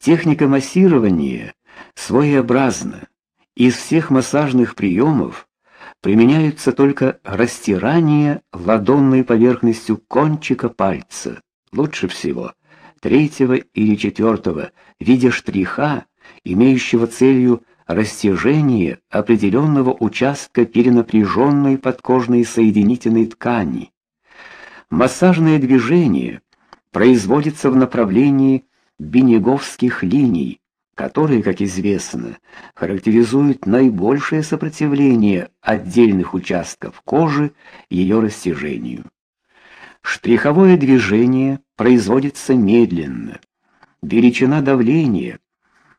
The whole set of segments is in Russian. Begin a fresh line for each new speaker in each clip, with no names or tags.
Техника массирования своеобразна. Из всех массажных приемов применяются только растирание ладонной поверхностью кончика пальца, лучше всего третьего или четвертого, в виде штриха, имеющего целью растяжение определенного участка перенапряженной подкожной соединительной ткани. Массажное движение производится в направлении бенеговских линий, которые, как известно, характеризуют наибольшее сопротивление отдельных участков кожи ее растяжению. Штриховое движение производится медленно. Величина давления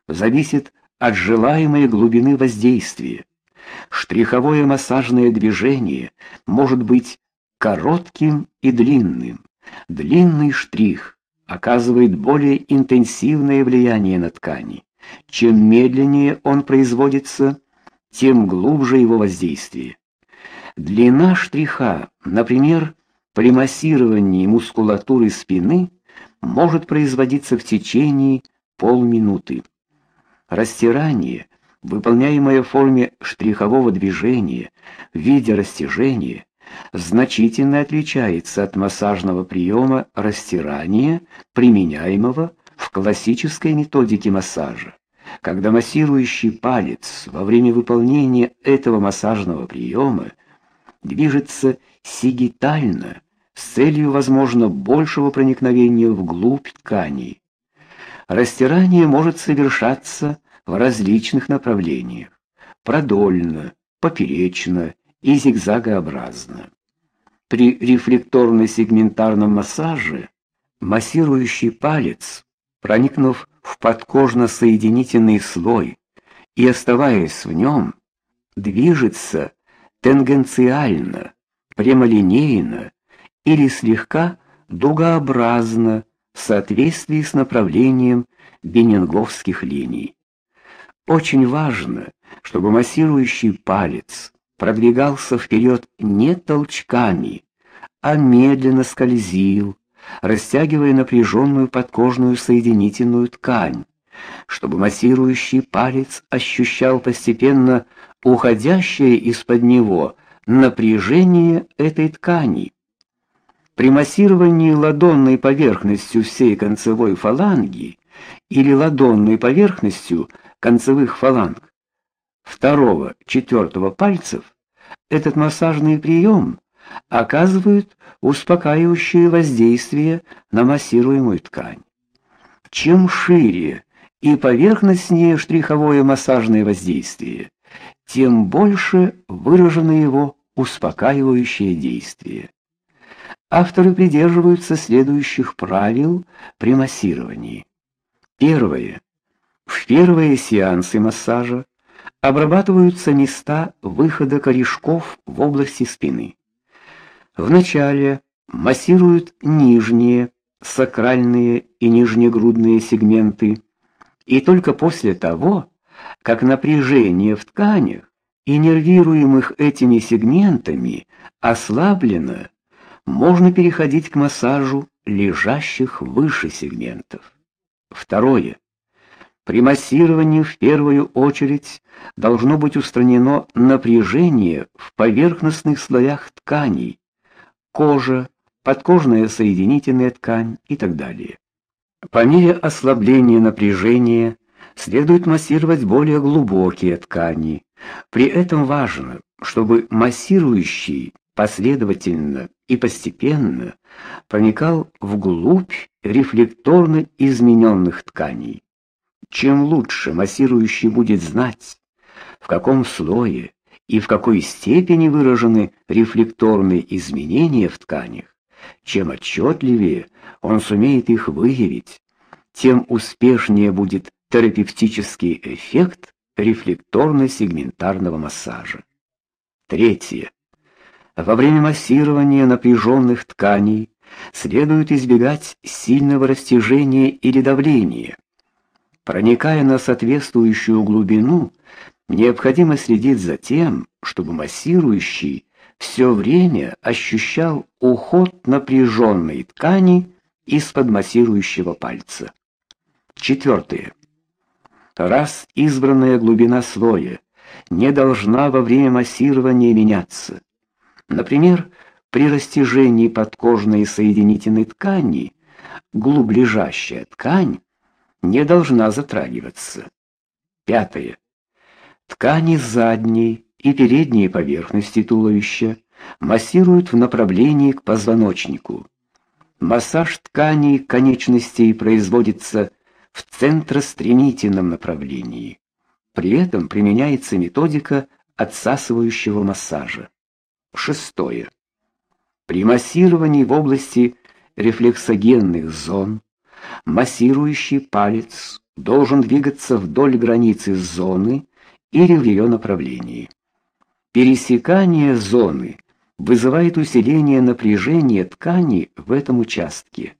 зависит от желаемой глубины воздействия. Штриховое массажное движение может быть коротким и длинным. Длинный штрих оказывает более интенсивное влияние на ткани. Чем медленнее он производится, тем глубже его воздействие. Длина штриха, например, при массировании мускулатуры спины может производиться в течение полминуты. Растирание, выполняемое в форме штрихового движения в виде растяжения, значительно отличается от массажного приема растирания, применяемого в классической методике массажа. Когда массирующий палец во время выполнения этого массажного приема движется сигитально с целью, возможно, большего проникновения вглубь ткани. Растирание может совершаться в различных направлениях: продольно, поперечно и зигзагообразно. При рефлекторно-сегментарном массаже массирующий палец, проникнув в подкожно-соединительный слой и оставаясь в нем, движется тангенциально, прямолинейно или слегка дугообразно в соответствии с направлением бенинговских линий. Очень важно, чтобы массирующий палец продвигался вперед не толчками, а медленно скользил, растягивая напряженную подкожную соединительную ткань, чтобы массирующий палец ощущал постепенно уходящее из-под него напряжение этой ткани. При массировании ладонной поверхностью всей концевой фаланги или ладонной поверхностью концевых фаланг второго, четвертого пальцев этот массажный прием оказывает успокаивающее воздействие на массируемую ткань. Чем шире и поверхностнее штриховое массажное воздействие, тем больше выражено его успокаивающее действие. Авторы придерживаются следующих правил при массировании. Первое. В первые сеансы массажа обрабатываются места выхода корешков в области спины. Вначале массируют нижние, сакральные и нижнегрудные сегменты, и только после того, как напряжение в тканях, иннервируемых этими сегментами, ослаблено, можно переходить к массажу лежащих выше сегментов. Второе. При массировании в первую очередь должно быть устранено напряжение в поверхностных слоях тканей: кожа, подкожная соединительная ткань и так далее. По мере ослабления напряжения следует массировать более глубокие ткани. При этом важно, чтобы массирующий последовательно и постепенно проникал вглубь рефлекторно измененных тканей. Чем лучше массирующий будет знать, в каком слое и в какой степени выражены рефлекторные изменения в тканях, чем отчетливее он сумеет их выявить, тем успешнее будет терапевтический эффект рефлекторно-сегментарного массажа. Третье. Во время массирования напряженных тканей следует избегать сильного растяжения или давления. Проникая на соответствующую глубину, необходимо следить за тем, чтобы массирующий все время ощущал уход напряженной ткани из-под массирующего пальца. Четвертое. Раз избранная глубина слоя не должна во время массирования меняться. Например, при растяжении подкожной соединительной ткани глублежащая ткань не должна затрагиваться. Пятое. Ткани задней и передней поверхности туловища массируют в направлении к позвоночнику. Массаж тканей конечностей производится в центростремительном направлении. При этом применяется методика отсасывающего массажа. Шестое. При массировании в области рефлексогенных зон массирующий палец должен двигаться вдоль границы зоны или в ее направлении. Пересекание зоны вызывает усиление напряжения ткани в этом участке.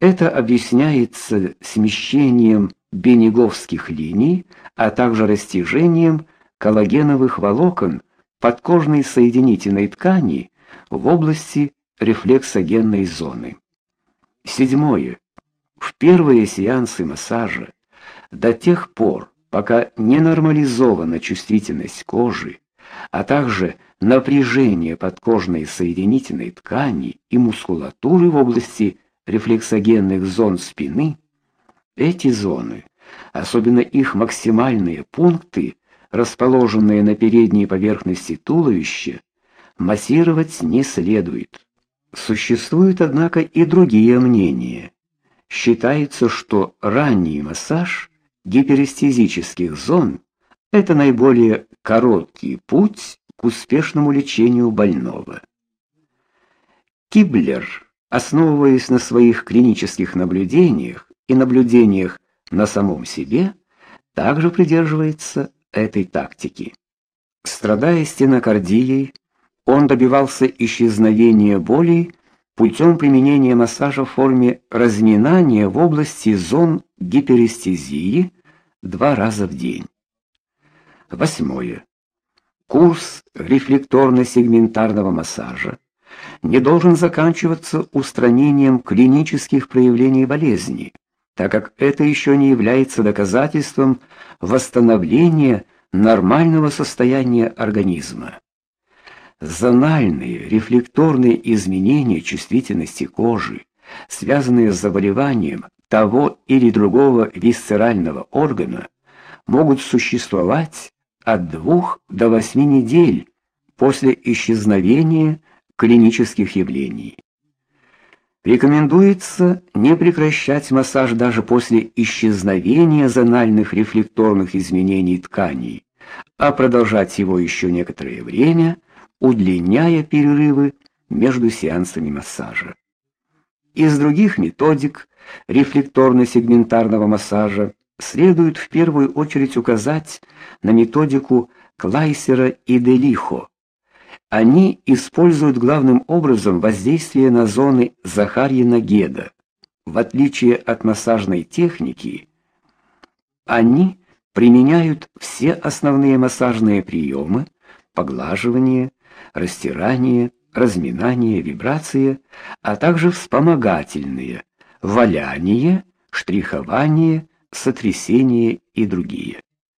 Это объясняется смещением бенеговских линий, а также растяжением коллагеновых волокон подкожной соединительной ткани в области рефлексогенной зоны. Седьмое. В первые сеансы массажа до тех пор, пока не нормализована чувствительность кожи, а также напряжение подкожной соединительной ткани и мускулатуры в области рефлексогенных зон спины, эти зоны, особенно их максимальные пункты, расположенные на передней поверхности туловища, массировать не следует. Существуют, однако, и другие мнения. Считается, что ранний массаж гиперестезических зон это наиболее короткий путь к успешному лечению больного. Киблер, основываясь на своих клинических наблюдениях и наблюдениях на самом себе, также придерживается этой тактики. Страдая стенокардией, он добивался исчезновения боли путем применения массажа в форме разминания в области зон гиперестезии два раза в день. Восьмое. Курс рефлекторно-сегментарного массажа не должен заканчиваться устранением клинических проявлений болезни, так как это еще не является доказательством восстановления нормального состояния организма. Зональные рефлекторные изменения чувствительности кожи, связанные с заболеванием того или другого висцерального органа, могут существовать от двух до восьми недель после исчезновения клинических явлений. Рекомендуется не прекращать массаж даже после исчезновения зональных рефлекторных изменений тканей, а продолжать его еще некоторое время удлиняя перерывы между сеансами массажа. Из других методик рефлекторно-сегментарного массажа следует в первую очередь указать на методику Клайсера и Делихо. Они используют главным образом воздействие на зоны Захарьина-Геда. В отличие от массажной техники, они применяют все основные массажные приемы: поглаживание, растирание, разминание, вибрация, а также вспомогательные: валяние, штрихование, сотрясение и другие.